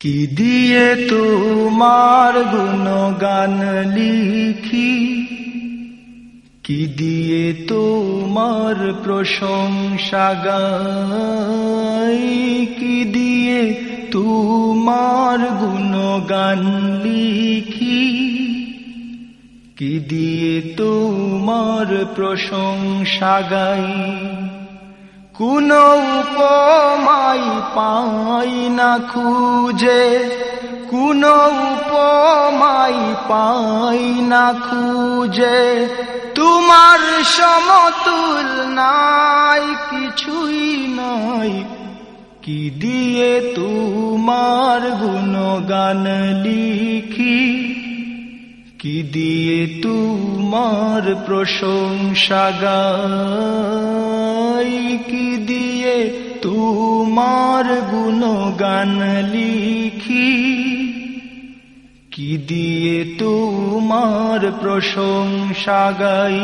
কি দিয়ে তোমার গুণগান লিখি? কি দিয়ে তোমার প্রশংসা গাই? কি দিয়ে তোমার গুণগান লিখি? কি দিয়ে তোমার প্রশংসা গাই? কোন উপমাই পাই পাই না খুঁজে। কোন উপমাই পাই না খুঁজে। তোমার সমতুল নাই কিছুই নাই। কি দিয়ে তোমার গুণগান লিখি? কি দিয়ে তোমার প্রশংসা গাই? কি দিয়ে তোমার গুণগান লিখি। কি দিয়ে তোমার প্রশংসা গাই?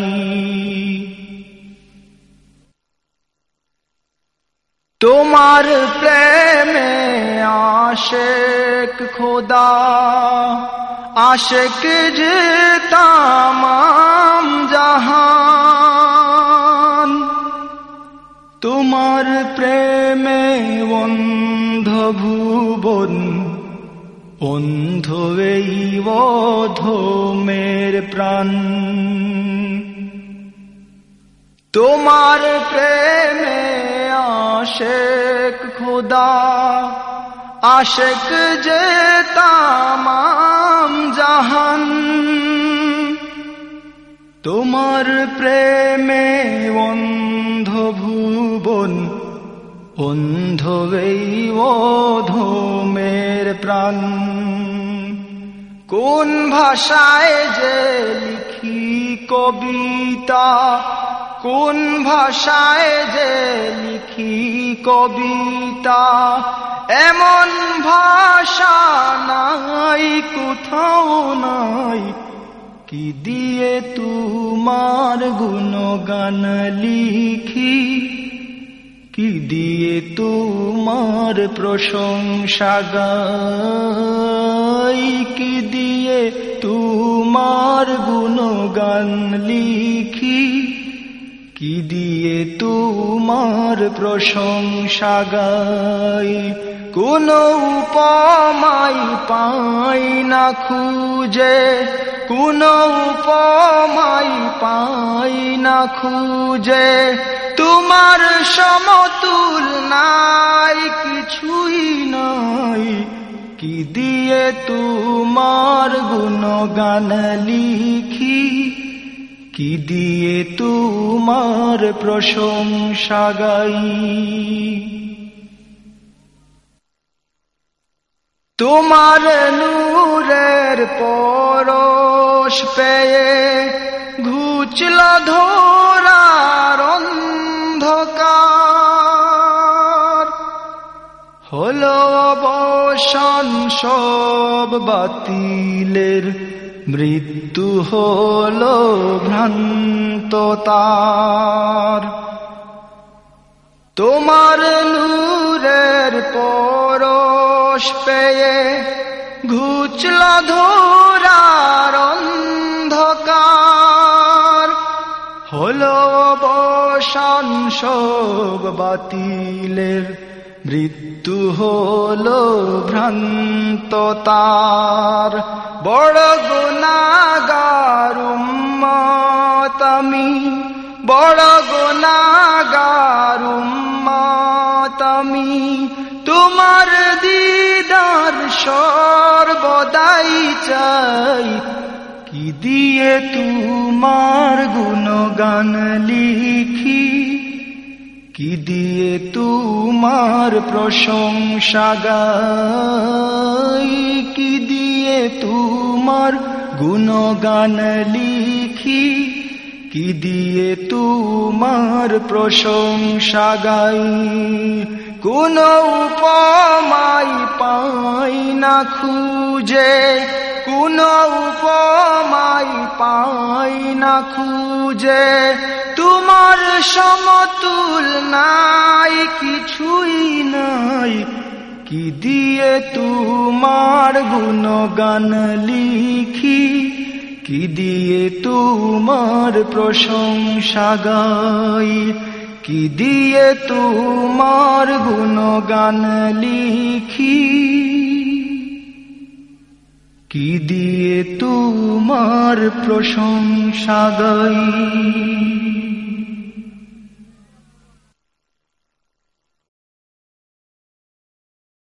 তোমার প্রেমে আশেক খোদা, আশেক যে তামাম তোমার প্রেমে অন্ধ ভুবন অন্ধ এই মের প্রাণ। তোমার প্রেমে আশেক খোদা, আশেক যে তামাম জাহান। তোমার প্রেমে অন্ধ ভুবন অন্ধ এই মের প্রাণ। কোন ভাষায় যে লিখি কবিতা, কোন ভাষায় যে লিখি কবিতা, এমন ভাষা নাই, কোথাও নাই। কি দিয়ে তোমার গুণগান লিখি? কি দিয়ে তোমার প্রশংসা গাই? কি দিয়ে তোমার গুণগান লিখি? কি দিয়ে তোমার প্রশংসা গাই? কোন উপমাই পাই না খুঁজে। কোন উপমাই পাই না খুঁজে। তোমার সমতুল নাই, কিছুই নাই। কি দিয়ে তোমার গুণগান লিখি? কি দিয়ে তোমার প্রশংসা গাই? তোমার নূরের পরশ পেয়ে ঘুচল ধরার অন্ধকার। হলো অবসান সব বাতিলের, মৃত্যু হলো ভ্রান্ত তার। তোমার নূরের পরশ পেয়ে ঘুচল ধরার বসান সব বাতিলের মৃত্যু হল ভ্রান্ত তার। বড় গুণাগার উম্মতামি বড় গুণাগার উম্মতামি তোমার দিদার সর্বদাই চাই কি দিয়ে তোমার গুণগান লিখি? কি দিয়ে তোমার প্রশংসা গাই? কি দিয়ে তোমার গুণগান লিখি? কি দিয়ে তোমার প্রশংসা গাই? কোন উপমাই পাই না খুঁজে। না খুঁজে, তোমার সমতুল নাই, কিছুই নাই। কি দিয়ে তোমার গুণগান লিখি? কি দিয়ে তোমার প্রশংসা গাই? কি দিয়ে তোমার গুণগান লিখি? কি দিয়ে তোমার প্রশংসা গাই?